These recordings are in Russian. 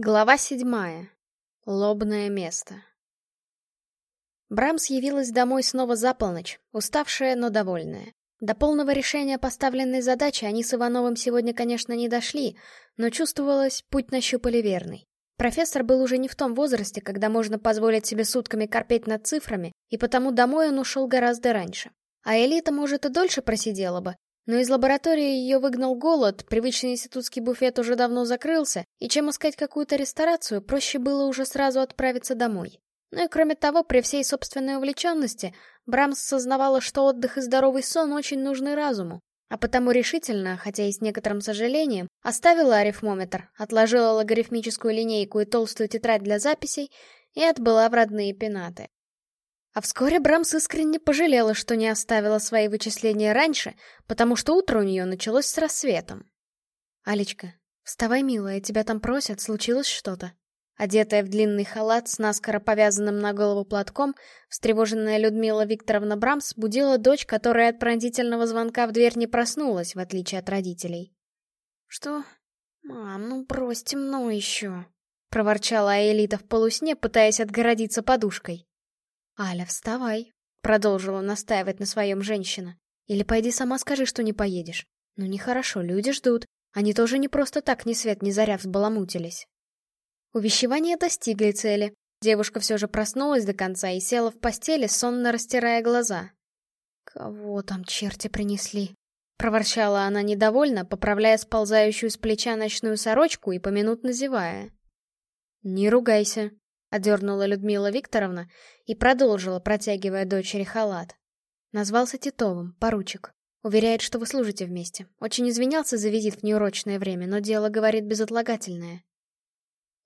Глава седьмая. Лобное место. Брамс явилась домой снова за полночь, уставшая, но довольная. До полного решения поставленной задачи они с Ивановым сегодня, конечно, не дошли, но чувствовалось, путь нащупали верный. Профессор был уже не в том возрасте, когда можно позволить себе сутками корпеть над цифрами, и потому домой он ушел гораздо раньше. А Элита, может, и дольше просидела бы, но из лаборатории ее выгнал голод, привычный институтский буфет уже давно закрылся, и чем искать какую-то ресторацию, проще было уже сразу отправиться домой. Ну и кроме того, при всей собственной увлеченности, Брамс сознавала, что отдых и здоровый сон очень нужны разуму, а потому решительно, хотя и с некоторым сожалением, оставила арифмометр, отложила логарифмическую линейку и толстую тетрадь для записей и отбыла в родные пенаты. А вскоре Брамс искренне пожалела, что не оставила свои вычисления раньше, потому что утро у нее началось с рассветом. «Алечка, вставай, милая, тебя там просят, случилось что-то?» Одетая в длинный халат с наскоро повязанным на голову платком, встревоженная Людмила Викторовна Брамс будила дочь, которая от пронзительного звонка в дверь не проснулась, в отличие от родителей. «Что? Мам, ну брось, темно еще!» — проворчала Аэлита в полусне, пытаясь отгородиться подушкой. «Аля, вставай», — продолжила настаивать на своем женщина. «Или пойди сама скажи, что не поедешь. Ну нехорошо, люди ждут. Они тоже не просто так ни свет ни заря взбаламутились». Увещевания достигли цели. Девушка все же проснулась до конца и села в постели, сонно растирая глаза. «Кого там черти принесли?» Проворчала она недовольно, поправляя сползающую с плеча ночную сорочку и поминутно зевая. «Не ругайся», — одернула Людмила Викторовна и продолжила, протягивая дочери халат. Назвался Титовым, поручик. Уверяет, что вы служите вместе. Очень извинялся за визит в неурочное время, но дело, говорит, безотлагательное.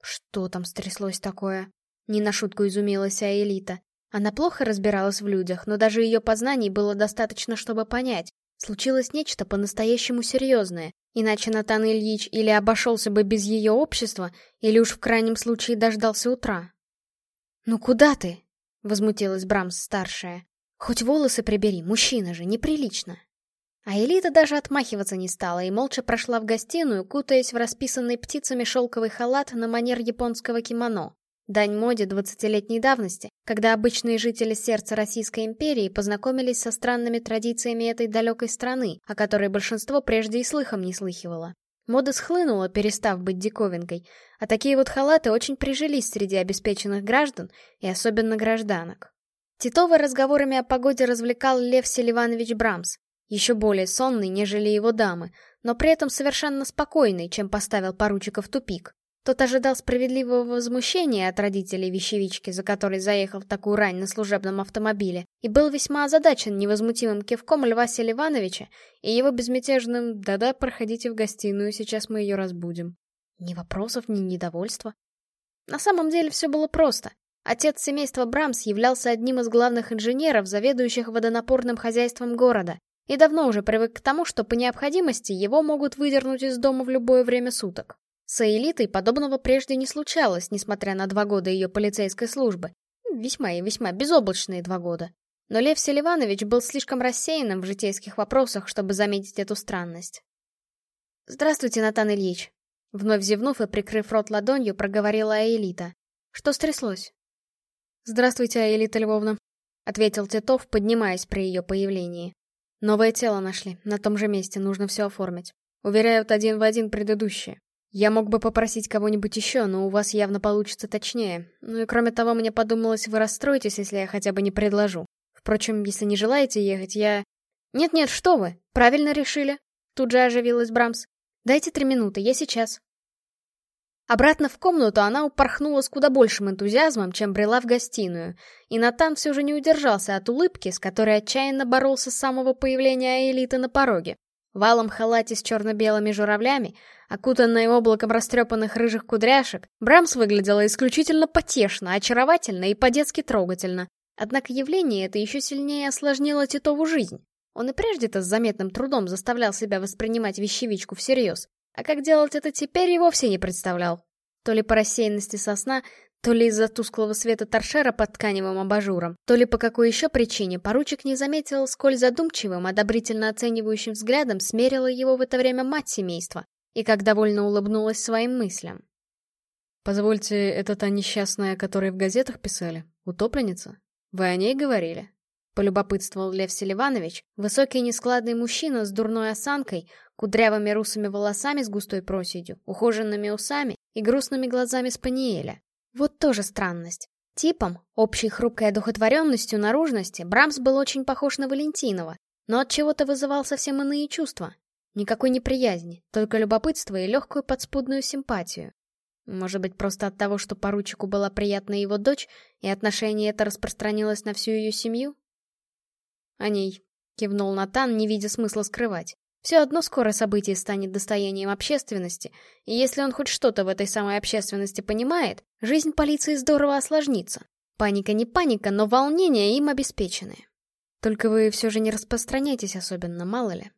Что там стряслось такое? Не на шутку изумилась Аэлита. Она плохо разбиралась в людях, но даже ее познаний было достаточно, чтобы понять. Случилось нечто по-настоящему серьезное, иначе Натан Ильич или обошелся бы без ее общества, или уж в крайнем случае дождался утра. «Ну куда ты?» — возмутилась Брамс-старшая. «Хоть волосы прибери, мужчина же, неприлично». А Элита даже отмахиваться не стала и молча прошла в гостиную, кутаясь в расписанный птицами шелковый халат на манер японского кимоно. Дань моде двадцатилетней давности, когда обычные жители сердца Российской империи познакомились со странными традициями этой далекой страны, о которой большинство прежде и слыхом не слыхивало. Мода схлынула, перестав быть диковинкой, а такие вот халаты очень прижились среди обеспеченных граждан и особенно гражданок. Титова разговорами о погоде развлекал Лев Селиванович Брамс, еще более сонный, нежели его дамы, но при этом совершенно спокойный, чем поставил поручика в тупик. Тот ожидал справедливого возмущения от родителей вещевички, за которой заехал в такую рань на служебном автомобиле, и был весьма озадачен невозмутимым кивком Льва Селивановича и его безмятежным «да-да, проходите в гостиную, сейчас мы ее разбудим». Ни вопросов, ни недовольства. На самом деле все было просто. Отец семейства Брамс являлся одним из главных инженеров, заведующих водонапорным хозяйством города, и давно уже привык к тому, что по необходимости его могут выдернуть из дома в любое время суток. С элитой подобного прежде не случалось, несмотря на два года ее полицейской службы. Весьма и весьма безоблачные два года. Но Лев Селиванович был слишком рассеянным в житейских вопросах, чтобы заметить эту странность. «Здравствуйте, Натан Ильич!» Вновь зевнув и прикрыв рот ладонью, проговорила Аэлита. «Что стряслось?» «Здравствуйте, Аэлита Львовна», — ответил Титов, поднимаясь при ее появлении. «Новое тело нашли, на том же месте, нужно все оформить. Уверяют один в один предыдущее. Я мог бы попросить кого-нибудь еще, но у вас явно получится точнее. Ну и кроме того, мне подумалось, вы расстроитесь, если я хотя бы не предложу. Впрочем, если не желаете ехать, я... Нет-нет, что вы, правильно решили. Тут же оживилась Брамс. Дайте три минуты, я сейчас. Обратно в комнату она упорхнула с куда большим энтузиазмом, чем брела в гостиную, и Натан все же не удержался от улыбки, с которой отчаянно боролся с самого появления элиты на пороге. Валом халате с черно-белыми журавлями, окутанной облаком растрепанных рыжих кудряшек, Брамс выглядела исключительно потешно, очаровательно и по-детски трогательно. Однако явление это еще сильнее осложнило Титову жизнь. Он и прежде-то с заметным трудом заставлял себя воспринимать вещевичку всерьез, а как делать это теперь и вовсе не представлял. То ли по рассеянности сосна, то ли из-за тусклого света торшера под тканевым абажуром, то ли по какой еще причине поручик не заметил, сколь задумчивым, одобрительно оценивающим взглядом смерила его в это время мать семейства, и как довольно улыбнулась своим мыслям. Позвольте, это та несчастная, о которой в газетах писали? Утопленница? Вы о ней говорили? Полюбопытствовал Лев Селиванович, высокий нескладный мужчина с дурной осанкой, кудрявыми русыми волосами с густой проседью, ухоженными усами и грустными глазами спаниеля. Вот тоже странность. Типом, общей хрупкой одухотворенностью наружности, Брамс был очень похож на Валентинова, но от чего-то вызывал совсем иные чувства. Никакой неприязни, только любопытство и легкую подспудную симпатию. Может быть, просто от того, что поручику была приятна его дочь, и отношение это распространилось на всю ее семью? «О ней», — кивнул Натан, не видя смысла скрывать. Все одно скоро событие станет достоянием общественности, и если он хоть что-то в этой самой общественности понимает, жизнь полиции здорово осложнится. Паника не паника, но волнения им обеспечены. Только вы все же не распространяйтесь особенно, мало ли.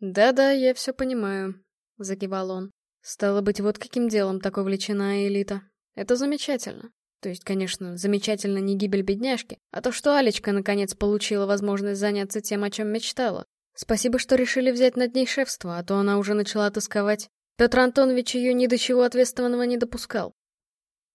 «Да-да, я все понимаю», — закивал он. «Стало быть, вот каким делом так увлечена элита. Это замечательно. То есть, конечно, замечательно не гибель бедняжки, а то, что Алечка наконец получила возможность заняться тем, о чем мечтала. Спасибо, что решили взять над ней шефство, а то она уже начала тосковать. Петр Антонович ее ни до чего ответственного не допускал.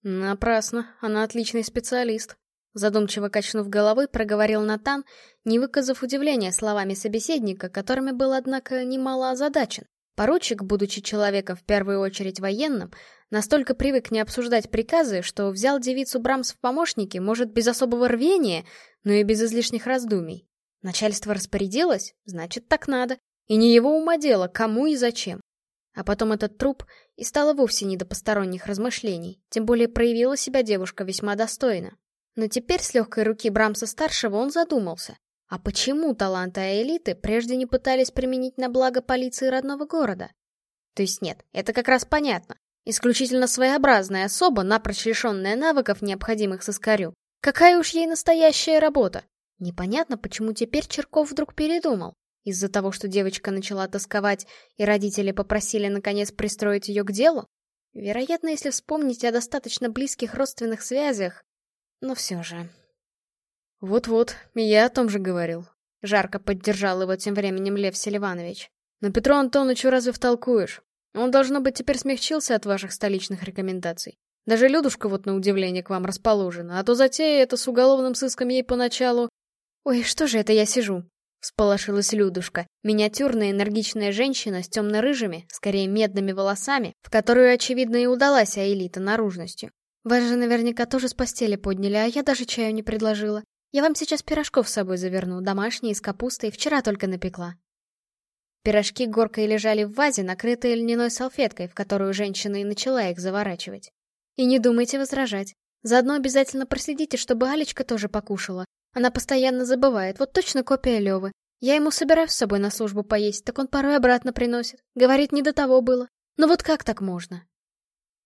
Напрасно, она отличный специалист. Задумчиво качнув головой, проговорил Натан, не выказав удивления словами собеседника, которыми был, однако, немало озадачен. Поручик, будучи человеком в первую очередь военным, настолько привык не обсуждать приказы, что взял девицу Брамс в помощники, может, без особого рвения, но и без излишних раздумий. Начальство распорядилось, значит, так надо. И не его ума дело, кому и зачем. А потом этот труп, и стало вовсе не до посторонних размышлений, тем более проявила себя девушка весьма достойно. Но теперь с легкой руки Брамса-старшего он задумался. А почему таланты Аэлиты прежде не пытались применить на благо полиции родного города? То есть нет, это как раз понятно. Исключительно своеобразная особа, напрочь лишенная навыков, необходимых соскарю. Какая уж ей настоящая работа? Непонятно, почему теперь Черков вдруг передумал. Из-за того, что девочка начала тосковать, и родители попросили наконец пристроить ее к делу? Вероятно, если вспомнить о достаточно близких родственных связях, но все же. Вот-вот, я о том же говорил. Жарко поддержал его тем временем Лев Селиванович. Но Петру Антоновичу разве втолкуешь? Он, должно быть, теперь смягчился от ваших столичных рекомендаций. Даже Людушка вот на удивление к вам расположена, а то затея это с уголовным сыском ей поначалу... Ой, что же это я сижу? Всполошилась Людушка, миниатюрная энергичная женщина с темно-рыжими, скорее медными волосами, в которую, очевидно, и удалась Аэлита наружностью. Вас же наверняка тоже с постели подняли, а я даже чаю не предложила. Я вам сейчас пирожков с собой заверну, домашние, с капустой, вчера только напекла. Пирожки горкой лежали в вазе, накрытые льняной салфеткой, в которую женщина и начала их заворачивать. И не думайте возражать. Заодно обязательно проследите, чтобы Алечка тоже покушала. Она постоянно забывает, вот точно копия Левы. Я ему собираю с собой на службу поесть, так он порой обратно приносит. Говорит, не до того было. Ну вот как так можно?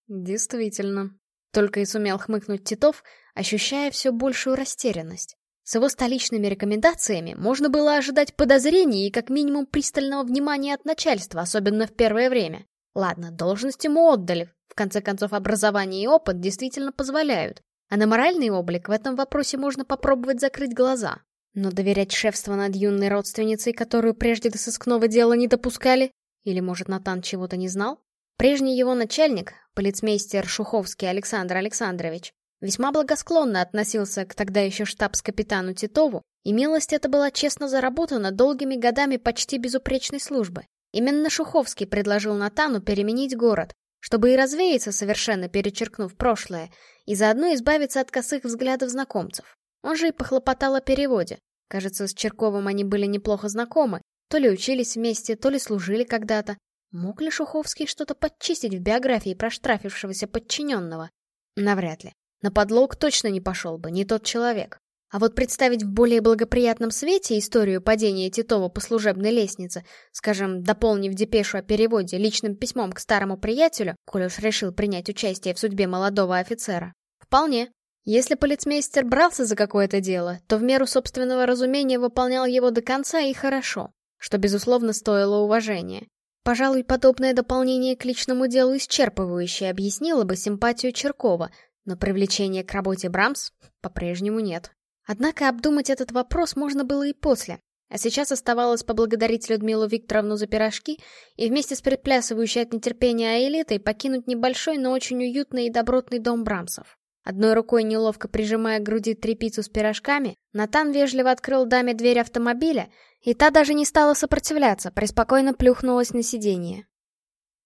Действительно, только и сумел хмыкнуть Титов, ощущая все большую растерянность. С его столичными рекомендациями можно было ожидать подозрений и как минимум пристального внимания от начальства, особенно в первое время. Ладно, должность ему отдали, в конце концов образование и опыт действительно позволяют, а на моральный облик в этом вопросе можно попробовать закрыть глаза. Но доверять шефство над юной родственницей, которую прежде до сыскного дела не допускали? Или, может, Натан чего-то не знал? Прежний его начальник, полицмейстер Шуховский Александр Александрович, весьма благосклонно относился к тогда еще штабс-капитану Титову, и милость эта была честно заработана долгими годами почти безупречной службы. Именно Шуховский предложил Натану переменить город, чтобы и развеяться, совершенно перечеркнув прошлое, и заодно избавиться от косых взглядов знакомцев. Он же и похлопотал о переводе. Кажется, с Черковым они были неплохо знакомы, то ли учились вместе, то ли служили когда-то, Мог ли Шуховский что-то подчистить в биографии проштрафившегося подчиненного? Навряд ли. На подлог точно не пошел бы, не тот человек. А вот представить в более благоприятном свете историю падения Титова по служебной лестнице, скажем, дополнив депешу о переводе личным письмом к старому приятелю, коль уж решил принять участие в судьбе молодого офицера, вполне. Если полицмейстер брался за какое-то дело, то в меру собственного разумения выполнял его до конца и хорошо, что, безусловно, стоило уважения. Пожалуй, подобное дополнение к личному делу исчерпывающе объяснило бы симпатию Черкова, но привлечение к работе Брамс по-прежнему нет. Однако обдумать этот вопрос можно было и после. А сейчас оставалось поблагодарить Людмилу Викторовну за пирожки и вместе с предплясывающей от нетерпения Аэлитой покинуть небольшой, но очень уютный и добротный дом Брамсов. Одной рукой неловко прижимая к груди трепицу с пирожками, Натан вежливо открыл даме дверь автомобиля, и та даже не стала сопротивляться, преспокойно плюхнулась на сиденье.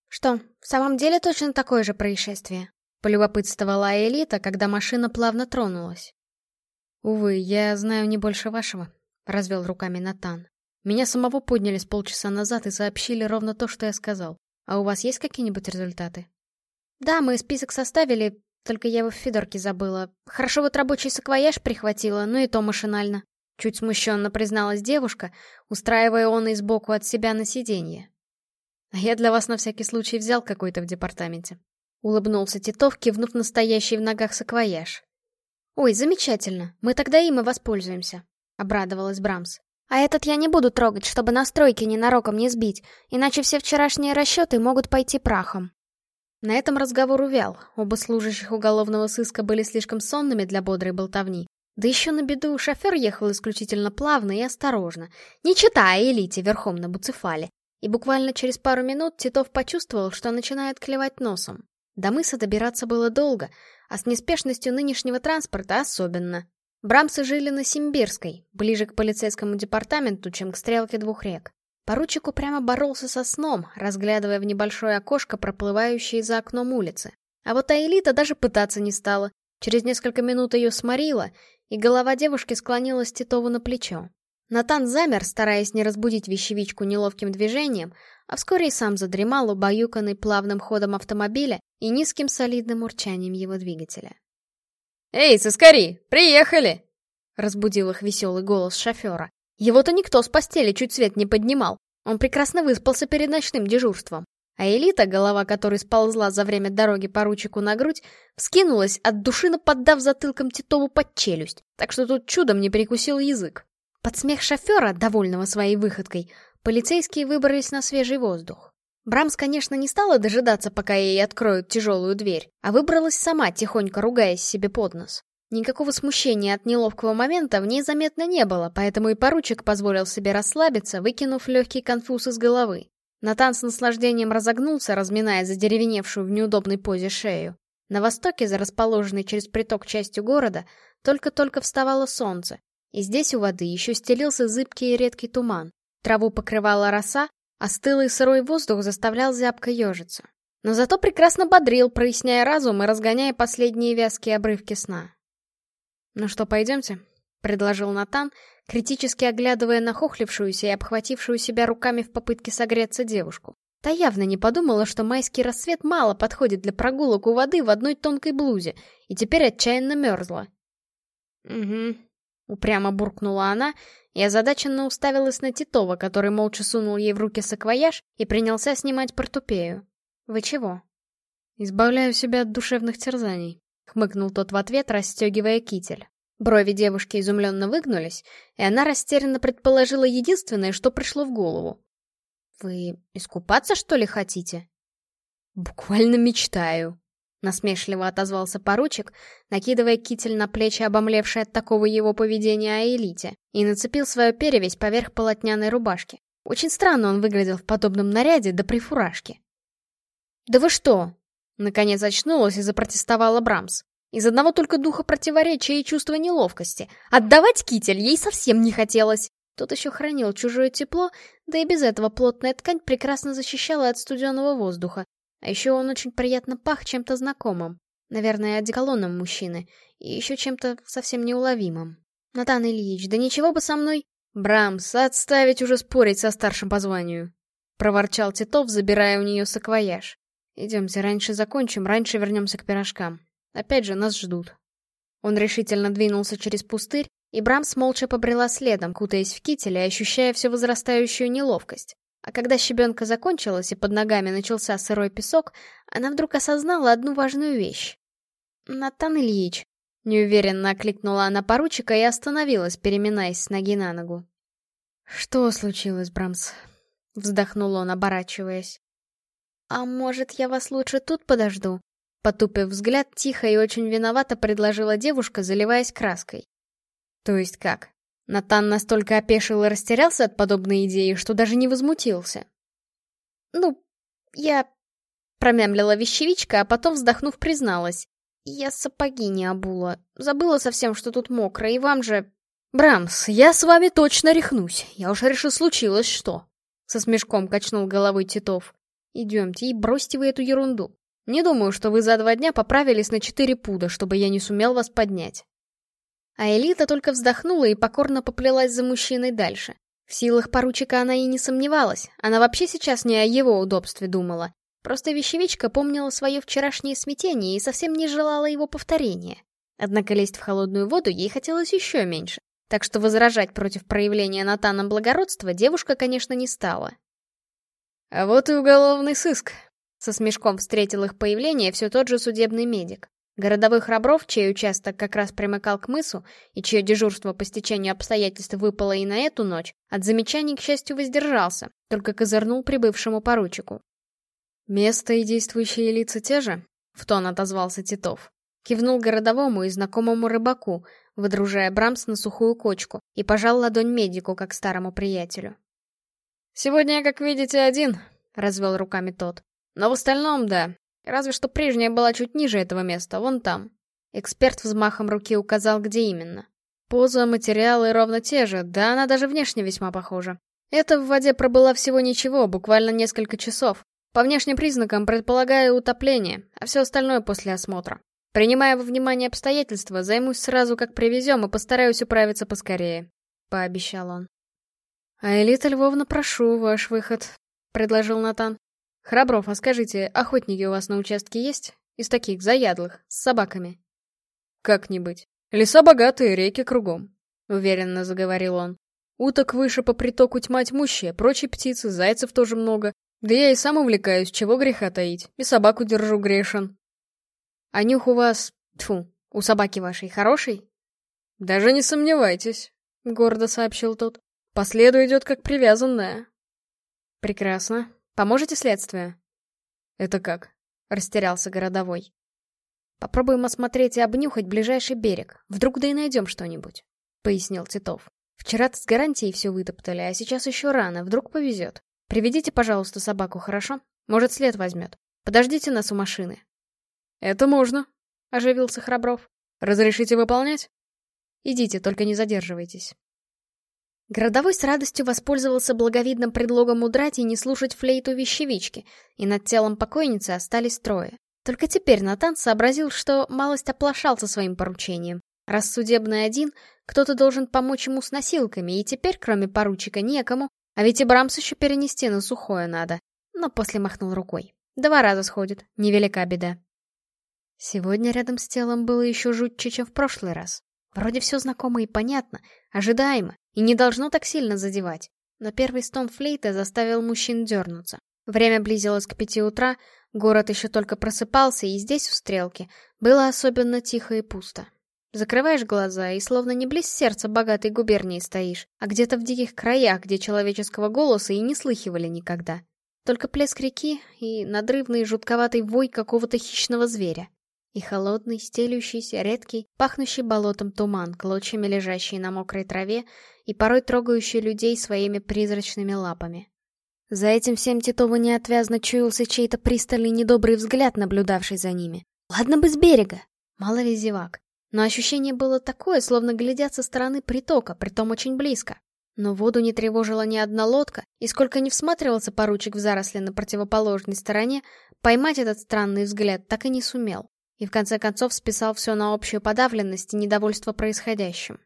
«Что, в самом деле точно такое же происшествие?» — полюбопытствовала Элита, когда машина плавно тронулась. «Увы, я знаю не больше вашего», — развел руками Натан. «Меня самого подняли с полчаса назад и сообщили ровно то, что я сказал. А у вас есть какие-нибудь результаты?» «Да, мы список составили, только я его в Федорке забыла. Хорошо вот рабочий саквояж прихватила, но и то машинально. Чуть смущенно призналась девушка, устраивая он и сбоку от себя на сиденье. А я для вас на всякий случай взял какой-то в департаменте. Улыбнулся Титов, кивнув настоящий в ногах саквояж. «Ой, замечательно, мы тогда им и воспользуемся», — обрадовалась Брамс. «А этот я не буду трогать, чтобы настройки ненароком не сбить, иначе все вчерашние расчеты могут пойти прахом». На этом разговор увял, оба служащих уголовного сыска были слишком сонными для бодрой болтовни. Да еще на беду шофер ехал исключительно плавно и осторожно, не читая элите верхом на буцефале. И буквально через пару минут Титов почувствовал, что начинает клевать носом. До мыса добираться было долго, а с неспешностью нынешнего транспорта особенно. Брамсы жили на Симбирской, ближе к полицейскому департаменту, чем к стрелке двух рек. Поручик упрямо боролся со сном, разглядывая в небольшое окошко, проплывающее за окном улицы. А вот Аэлита даже пытаться не стала. Через несколько минут ее сморила, и голова девушки склонилась Титову на плечо. Натан замер, стараясь не разбудить вещевичку неловким движением, а вскоре и сам задремал, убаюканный плавным ходом автомобиля и низким солидным урчанием его двигателя. «Эй, соскари, приехали!» — разбудил их веселый голос шофера. Его-то никто с постели чуть свет не поднимал. Он прекрасно выспался перед ночным дежурством. А Элита, голова которой сползла за время дороги поручику на грудь, вскинулась, от души наподдав затылком Титову под челюсть, так что тут чудом не перекусил язык. Под смех шофера, довольного своей выходкой, полицейские выбрались на свежий воздух. Брамс, конечно, не стала дожидаться, пока ей откроют тяжелую дверь, а выбралась сама, тихонько ругаясь себе под нос. Никакого смущения от неловкого момента в ней заметно не было, поэтому и поручик позволил себе расслабиться, выкинув легкий конфуз из головы. Натан с наслаждением разогнулся, разминая задеревеневшую в неудобной позе шею. На востоке, за расположенной через приток частью города, только-только вставало солнце, и здесь у воды еще стелился зыбкий и редкий туман. Траву покрывала роса, а стылый сырой воздух заставлял зябко ежиться. Но зато прекрасно бодрил, проясняя разум и разгоняя последние вязкие обрывки сна. «Ну что, пойдемте?» — предложил Натан, критически оглядывая нахохлившуюся и обхватившую себя руками в попытке согреться девушку. Та явно не подумала, что майский рассвет мало подходит для прогулок у воды в одной тонкой блузе, и теперь отчаянно мерзла. «Угу», — упрямо буркнула она, и озадаченно уставилась на Титова, который молча сунул ей в руки саквояж и принялся снимать портупею. «Вы чего?» «Избавляю себя от душевных терзаний», — хмыкнул тот в ответ, расстегивая китель. Брови девушки изумленно выгнулись, и она растерянно предположила единственное, что пришло в голову. «Вы искупаться, что ли, хотите?» «Буквально мечтаю», — насмешливо отозвался поручик, накидывая китель на плечи, обомлевшей от такого его поведения Аэлите, и нацепил свою перевесь поверх полотняной рубашки. Очень странно он выглядел в подобном наряде, да при фуражке. «Да вы что?» Наконец очнулась и запротестовала Брамс. Из одного только духа противоречия и чувства неловкости. Отдавать китель ей совсем не хотелось. Тот еще хранил чужое тепло, да и без этого плотная ткань прекрасно защищала от студеного воздуха. А еще он очень приятно пах чем-то знакомым. Наверное, одеколоном мужчины. И еще чем-то совсем неуловимым. Натан Ильич, да ничего бы со мной... Брамс, отставить уже спорить со старшим по званию. Проворчал Титов, забирая у нее саквояж. Идемте, раньше закончим, раньше вернемся к пирожкам. Опять же, нас ждут. Он решительно двинулся через пустырь, и Брамс молча побрела следом, кутаясь в китель и ощущая все возрастающую неловкость. А когда щебенка закончилась и под ногами начался сырой песок, она вдруг осознала одну важную вещь. «Натан Ильич», — неуверенно окликнула она поручика и остановилась, переминаясь с ноги на ногу. «Что случилось, Брамс?» — вздохнул он, оборачиваясь. «А может, я вас лучше тут подожду?» Потупив взгляд, тихо и очень виновато предложила девушка, заливаясь краской. «То есть как?» Натан настолько опешил и растерялся от подобной идеи, что даже не возмутился. «Ну, я...» — промямлила вещевичка, а потом, вздохнув, призналась. «Я сапоги не обула. Забыла совсем, что тут мокро, и вам же...» «Брамс, я с вами точно рехнусь. Я уж решил, случилось что». Со смешком качнул головой Титов. «Идемте и бросьте вы эту ерунду. Не думаю, что вы за два дня поправились на четыре пуда, чтобы я не сумел вас поднять». А Элита только вздохнула и покорно поплелась за мужчиной дальше. В силах поручика она и не сомневалась, она вообще сейчас не о его удобстве думала. Просто вещевичка помнила свое вчерашнее смятение и совсем не желала его повторения. Однако лезть в холодную воду ей хотелось еще меньше, так что возражать против проявления Натана благородства девушка, конечно, не стала. «А вот и уголовный сыск», — со смешком встретил их появление все тот же судебный медик. Городовой Храбров, чей участок как раз примыкал к мысу, и чье дежурство по стечению обстоятельств выпало и на эту ночь, от замечаний, к счастью, воздержался, только козырнул прибывшему поручику. «Место и действующие лица те же?» — в тон отозвался Титов. Кивнул городовому и знакомому рыбаку, выдружая Брамс на сухую кочку, и пожал ладонь медику, как старому приятелю. «Сегодня я, как видите, один», — развел руками тот. «Но в остальном, да, Разве что прежняя была чуть ниже этого места, вон там. Эксперт взмахом руки указал, где именно. Поза, материалы ровно те же, да она даже внешне весьма похожа. Это в воде пробыла всего ничего, буквально несколько часов. По внешним признакам предполагаю утопление, а все остальное после осмотра. Принимая во внимание обстоятельства, займусь сразу, как привезем, и постараюсь управиться поскорее», — пообещал он. «А Элита Львовна, прошу, ваш выход», — предложил Натан. «Храбров, а скажите, охотники у вас на участке есть? Из таких, заядлых, с собаками?» «Как-нибудь. Леса богатые, реки кругом», — уверенно заговорил он. «Уток выше по притоку тьма тьмущая, прочие птицы, зайцев тоже много. Да я и сам увлекаюсь, чего греха таить, и собаку держу грешен». «А нюх у вас... тфу, у собаки вашей хороший?» «Даже не сомневайтесь», — гордо сообщил тот. «По следу идет как привязанная». «Прекрасно. Поможете следствию?» «Это как?» — растерялся городовой. «Попробуем осмотреть и обнюхать ближайший берег. Вдруг да и найдем что-нибудь», — пояснил Титов. «Вчера-то с гарантией все вытоптали, а сейчас еще рано, вдруг повезет. Приведите, пожалуйста, собаку, хорошо? Может, след возьмет. Подождите нас у машины». «Это можно», — оживился Храбров. «Разрешите выполнять?» «Идите, только не задерживайтесь». Городовой с радостью воспользовался благовидным предлогом удрать и не слушать флейту вещевички, и над телом покойницы остались трое. Только теперь Натан сообразил, что малость оплошал со своим поручением. Раз судебный один, кто-то должен помочь ему с носилками, и теперь, кроме поручика, некому, а ведь и Брамс еще перенести на сухое надо. Но после махнул рукой. Два раза сходит, невелика беда. Сегодня рядом с телом было еще жутче, чем в прошлый раз. Вроде все знакомо и понятно, ожидаемо, и не должно так сильно задевать. Но первый стон флейты заставил мужчин дернуться. Время близилось к пяти утра, город еще только просыпался, и здесь, у стрелки, было особенно тихо и пусто. Закрываешь глаза, и словно не близ сердца богатой губернии стоишь, а где-то в диких краях, где человеческого голоса и не слыхивали никогда. Только плеск реки и надрывный жутковатый вой какого-то хищного зверя и холодный, стелющийся, редкий, пахнущий болотом туман, клочьями лежащий на мокрой траве и порой трогающий людей своими призрачными лапами. За этим всем Титову неотвязно чуялся чей-то пристальный недобрый взгляд, наблюдавший за ними. Ладно бы с берега, мало ли зевак. Но ощущение было такое, словно глядят со стороны притока, притом очень близко. Но воду не тревожила ни одна лодка, и сколько не всматривался поручик в заросли на противоположной стороне, поймать этот странный взгляд так и не сумел и в конце концов списал все на общую подавленность и недовольство происходящим.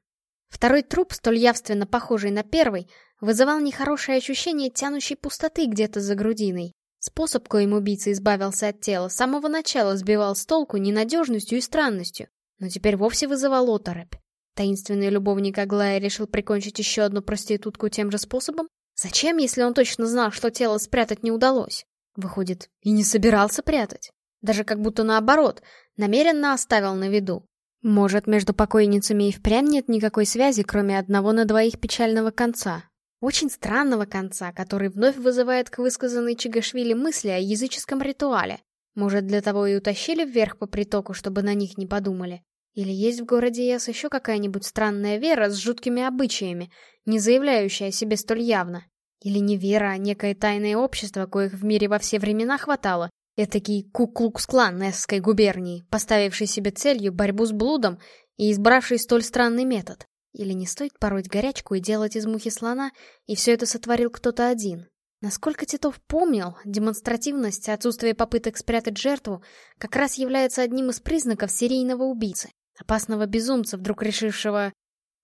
Второй труп, столь явственно похожий на первый, вызывал нехорошее ощущение тянущей пустоты где-то за грудиной. Способ, коим убийца избавился от тела, с самого начала сбивал с толку ненадежностью и странностью, но теперь вовсе вызывал оторопь. Таинственный любовник Аглая решил прикончить еще одну проститутку тем же способом? Зачем, если он точно знал, что тело спрятать не удалось? Выходит, и не собирался прятать? Даже как будто наоборот, намеренно оставил на виду. Может, между покойницами и впрямь нет никакой связи, кроме одного на двоих печального конца. Очень странного конца, который вновь вызывает к высказанной Чигашвили мысли о языческом ритуале. Может, для того и утащили вверх по притоку, чтобы на них не подумали. Или есть в городе Яс еще какая-нибудь странная вера с жуткими обычаями, не заявляющая о себе столь явно? Или не вера, а некое тайное общество, коих в мире во все времена хватало? Этакий куклукс-клан Несской губернии, поставивший себе целью борьбу с блудом и избравший столь странный метод. Или не стоит пороть горячку и делать из мухи слона, и все это сотворил кто-то один? Насколько Титов помнил, демонстративность, отсутствие попыток спрятать жертву как раз является одним из признаков серийного убийцы, опасного безумца, вдруг решившего...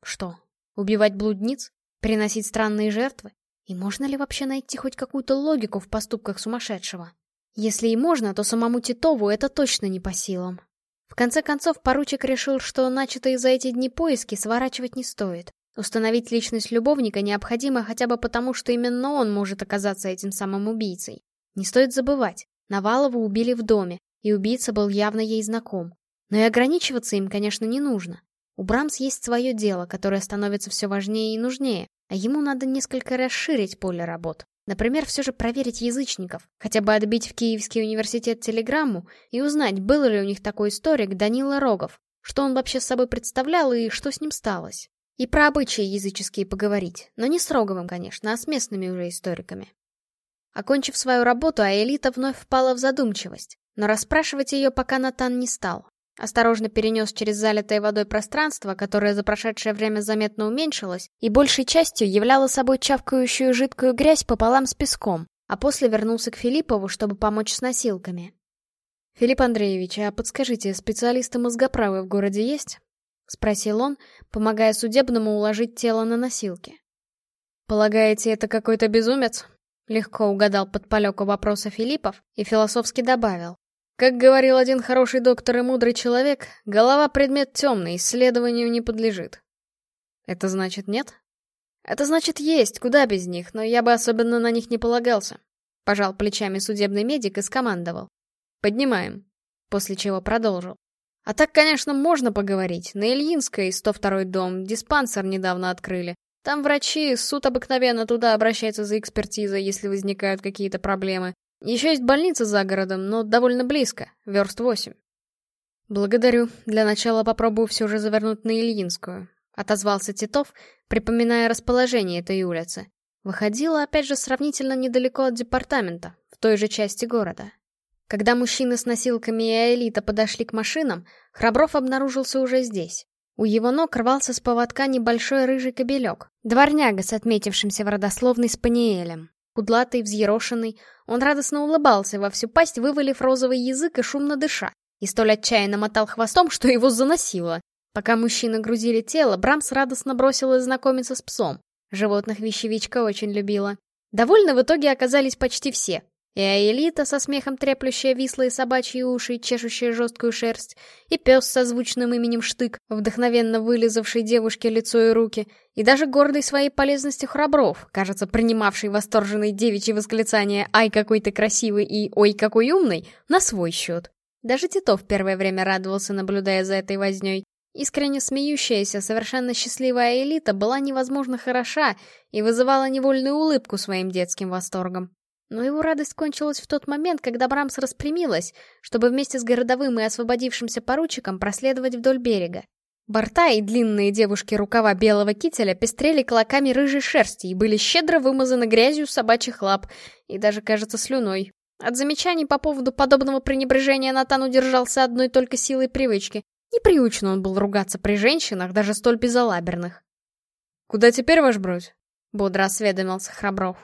Что? Убивать блудниц? Приносить странные жертвы? И можно ли вообще найти хоть какую-то логику в поступках сумасшедшего? Если и можно, то самому Титову это точно не по силам. В конце концов, поручик решил, что начатые за эти дни поиски сворачивать не стоит. Установить личность любовника необходимо хотя бы потому, что именно он может оказаться этим самым убийцей. Не стоит забывать, Навалову убили в доме, и убийца был явно ей знаком. Но и ограничиваться им, конечно, не нужно. У Брамс есть свое дело, которое становится все важнее и нужнее, а ему надо несколько расширить поле работ. Например, все же проверить язычников, хотя бы отбить в Киевский университет телеграмму и узнать, был ли у них такой историк Данила Рогов, что он вообще с собой представлял и что с ним сталось. И про обычаи языческие поговорить, но не с Роговым, конечно, а с местными уже историками. Окончив свою работу, Аэлита вновь впала в задумчивость, но расспрашивать ее пока Натан не стал. Осторожно перенес через залитое водой пространство, которое за прошедшее время заметно уменьшилось, и большей частью являло собой чавкающую жидкую грязь пополам с песком, а после вернулся к Филиппову, чтобы помочь с носилками. «Филипп Андреевич, а подскажите, специалисты-мозгоправы в городе есть?» — спросил он, помогая судебному уложить тело на носилки. «Полагаете, это какой-то безумец?» — легко угадал подпалеку вопроса Филиппов и философски добавил. Как говорил один хороший доктор и мудрый человек, голова — предмет темный, исследованию не подлежит. Это значит нет? Это значит есть, куда без них, но я бы особенно на них не полагался. Пожал плечами судебный медик и скомандовал. Поднимаем. После чего продолжил. А так, конечно, можно поговорить. На Ильинской, 102-й дом, диспансер недавно открыли. Там врачи, суд обыкновенно туда обращаются за экспертизой, если возникают какие-то проблемы. Еще есть больница за городом, но довольно близко, верст восемь. Благодарю. Для начала попробую все же завернуть на Ильинскую. Отозвался Титов, припоминая расположение этой улицы. Выходила, опять же, сравнительно недалеко от департамента, в той же части города. Когда мужчины с носилками и Аэлита подошли к машинам, Храбров обнаружился уже здесь. У его ног рвался с поводка небольшой рыжий кобелек, дворняга с отметившимся в родословной спаниелем. Кудлатый, взъерошенный, он радостно улыбался во всю пасть, вывалив розовый язык и шумно дыша, и столь отчаянно мотал хвостом, что его заносило. Пока мужчины грузили тело, Брамс радостно бросилась знакомиться с псом. Животных вещевичка очень любила. Довольны в итоге оказались почти все, и Аэлита, со смехом треплющая вислые собачьи уши и чешущая жесткую шерсть, и пес со звучным именем Штык, вдохновенно вылизавший девушке лицо и руки, и даже гордый своей полезностью Храбров, кажется, принимавший восторженные девичьи восклицания «Ай, какой ты красивый» и «Ой, какой умный» на свой счет. Даже Титов первое время радовался, наблюдая за этой возней. Искренне смеющаяся, совершенно счастливая элита была невозможно хороша и вызывала невольную улыбку своим детским восторгом. Но его радость кончилась в тот момент, когда Брамс распрямилась, чтобы вместе с городовым и освободившимся поручиком проследовать вдоль берега. Борта и длинные девушки рукава белого кителя пестрели клоками рыжей шерсти и были щедро вымазаны грязью собачьих лап и даже, кажется, слюной. От замечаний по поводу подобного пренебрежения Натан удержался одной только силой привычки. Неприучно он был ругаться при женщинах, даже столь безалаберных. «Куда теперь ваш бродь?» — бодро осведомился Храбров.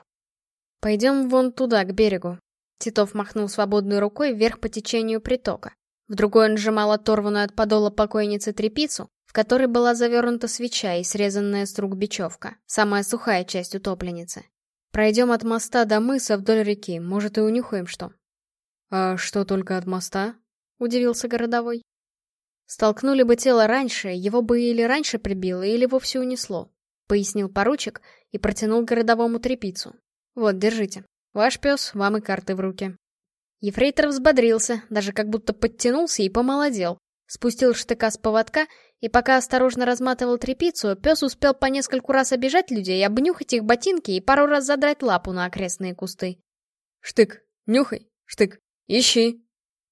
«Пойдем вон туда, к берегу». Титов махнул свободной рукой вверх по течению притока. В другой он сжимал оторванную от подола покойницы трепицу, в которой была завернута свеча и срезанная с рук бечевка, самая сухая часть утопленницы. Пройдем от моста до мыса вдоль реки, может и унюхаем что. «А что только от моста?» — удивился городовой. «Столкнули бы тело раньше, его бы или раньше прибило, или вовсе унесло», — пояснил поручик и протянул городовому трепицу. Вот, держите. Ваш пес, вам и карты в руки. Ефрейтор взбодрился, даже как будто подтянулся и помолодел. Спустил штыка с поводка, и пока осторожно разматывал трепицу, пес успел по нескольку раз обижать людей, обнюхать их ботинки и пару раз задрать лапу на окрестные кусты. «Штык, нюхай, штык, ищи!»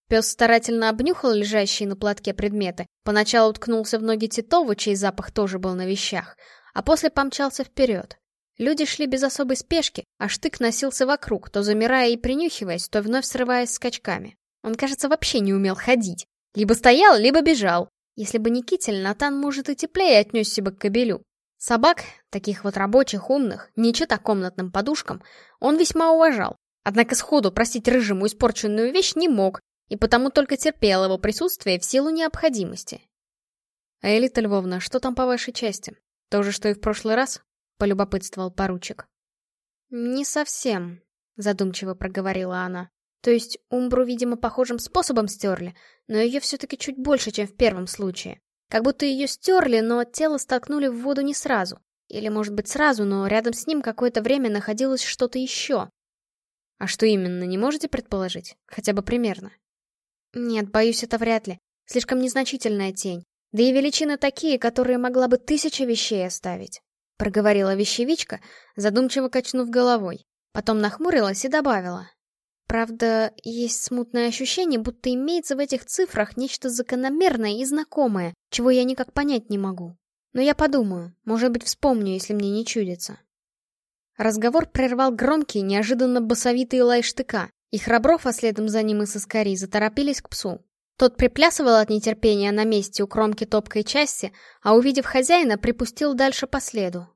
Пес старательно обнюхал лежащие на платке предметы, поначалу уткнулся в ноги Титова, чей запах тоже был на вещах, а после помчался вперед. Люди шли без особой спешки, а штык носился вокруг, то замирая и принюхиваясь, то вновь срываясь скачками. Он, кажется, вообще не умел ходить. Либо стоял, либо бежал. Если бы не китель, Натан, может, и теплее отнесся бы к кобелю. Собак, таких вот рабочих, умных, не чета комнатным подушкам, он весьма уважал. Однако сходу простить рыжему испорченную вещь не мог, и потому только терпел его присутствие в силу необходимости. «А Элита Львовна, что там по вашей части? То же, что и в прошлый раз?» — полюбопытствовал поручик. «Не совсем», — задумчиво проговорила она. «То есть Умбру, видимо, похожим способом стерли, но ее все-таки чуть больше, чем в первом случае. Как будто ее стерли, но тело столкнули в воду не сразу. Или, может быть, сразу, но рядом с ним какое-то время находилось что-то еще. А что именно, не можете предположить? Хотя бы примерно? Нет, боюсь, это вряд ли. Слишком незначительная тень. Да и величины такие, которые могла бы тысяча вещей оставить. — проговорила вещевичка, задумчиво качнув головой. Потом нахмурилась и добавила. Правда, есть смутное ощущение, будто имеется в этих цифрах нечто закономерное и знакомое, чего я никак понять не могу. Но я подумаю, может быть, вспомню, если мне не чудится. Разговор прервал громкий, неожиданно басовитый лай штыка, и Храбров, а следом за ним и Соскари, заторопились к псу. Тот приплясывал от нетерпения на месте у кромки топкой части, а увидев хозяина, припустил дальше по следу.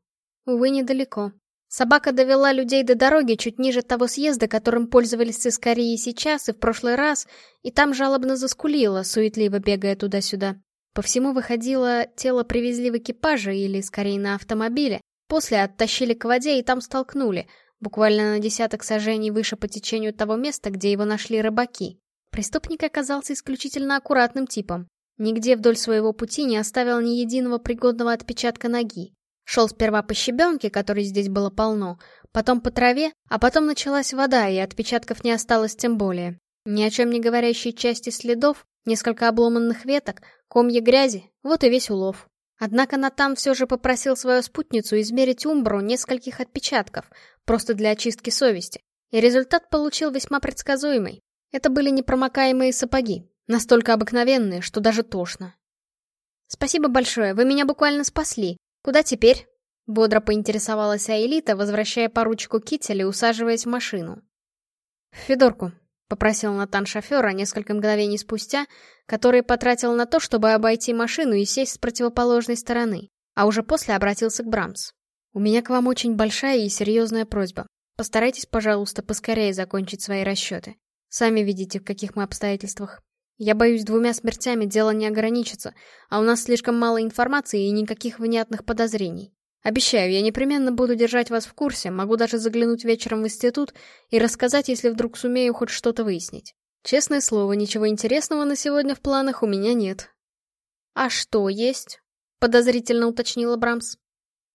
Увы, недалеко. Собака довела людей до дороги чуть ниже того съезда, которым пользовались цискарии сейчас и в прошлый раз, и там жалобно заскулила, суетливо бегая туда-сюда. По всему выходило, тело привезли в экипаже или, скорее, на автомобиле, после оттащили к воде и там столкнули, буквально на десяток сажений выше по течению того места, где его нашли рыбаки. Преступник оказался исключительно аккуратным типом. Нигде вдоль своего пути не оставил ни единого пригодного отпечатка ноги. Шел сперва по щебенке, которой здесь было полно, потом по траве, а потом началась вода, и отпечатков не осталось тем более. Ни о чем не говорящей части следов, несколько обломанных веток, комья грязи, вот и весь улов. Однако Натан все же попросил свою спутницу измерить умбру нескольких отпечатков, просто для очистки совести, и результат получил весьма предсказуемый. Это были непромокаемые сапоги, настолько обыкновенные, что даже тошно. «Спасибо большое, вы меня буквально спасли. Куда теперь?» Бодро поинтересовалась Аэлита, возвращая поручику китель и усаживаясь в машину. «В Федорку», — попросил Натан шофера несколько мгновений спустя, который потратил на то, чтобы обойти машину и сесть с противоположной стороны, а уже после обратился к Брамс. «У меня к вам очень большая и серьезная просьба. Постарайтесь, пожалуйста, поскорее закончить свои расчеты. Сами видите, в каких мы обстоятельствах. Я боюсь, двумя смертями дело не ограничится, а у нас слишком мало информации и никаких внятных подозрений. Обещаю, я непременно буду держать вас в курсе, могу даже заглянуть вечером в институт и рассказать, если вдруг сумею хоть что-то выяснить. Честное слово, ничего интересного на сегодня в планах у меня нет. «А что есть?» — подозрительно уточнила Брамс.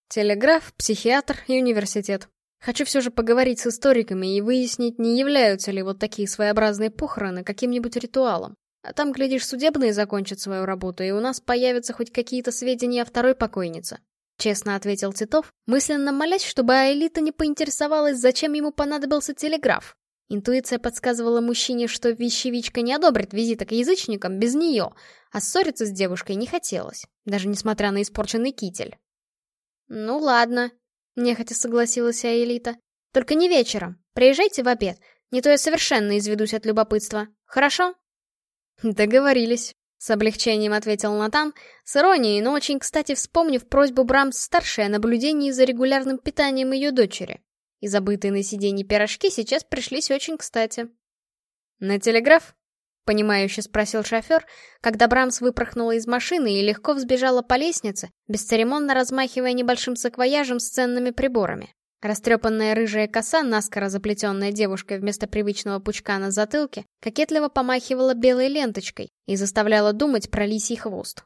«Телеграф, психиатр и университет. Хочу все же поговорить с историками и выяснить, не являются ли вот такие своеобразные похороны каким-нибудь ритуалом. А там, глядишь, судебные закончат свою работу, и у нас появятся хоть какие-то сведения о второй покойнице. Честно ответил Титов, мысленно молясь, чтобы Аэлита не поинтересовалась, зачем ему понадобился телеграф. Интуиция подсказывала мужчине, что вещевичка не одобрит визита к язычникам без нее, а ссориться с девушкой не хотелось, даже несмотря на испорченный китель. «Ну ладно», Нехотя согласилась Аэлита. Только не вечером. Приезжайте в обед. Не то я совершенно изведусь от любопытства. Хорошо? Договорились. С облегчением ответил Натан, с иронией, но очень кстати вспомнив просьбу Брамс-старшей о наблюдении за регулярным питанием ее дочери. И забытые на сиденье пирожки сейчас пришлись очень кстати. «На телеграф?» Понимающе спросил шофер, когда Брамс выпорхнула из машины и легко взбежала по лестнице, бесцеремонно размахивая небольшим саквояжем с ценными приборами. Растрепанная рыжая коса, наскоро заплетенная девушкой вместо привычного пучка на затылке, кокетливо помахивала белой ленточкой и заставляла думать про лисий хвост.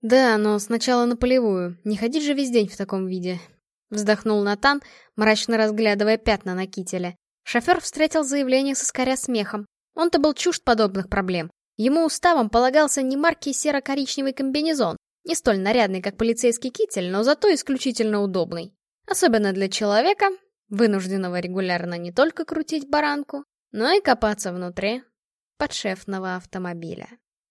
«Да, но сначала на полевую. Не ходить же весь день в таком виде», — вздохнул Натан, мрачно разглядывая пятна на кителе. Шофер встретил заявление со скоря смехом, он-то был чужд подобных проблем. Ему уставом полагался не маркий серо-коричневый комбинезон, не столь нарядный, как полицейский китель, но зато исключительно удобный. Особенно для человека, вынужденного регулярно не только крутить баранку, но и копаться внутри. подшефного автомобиля.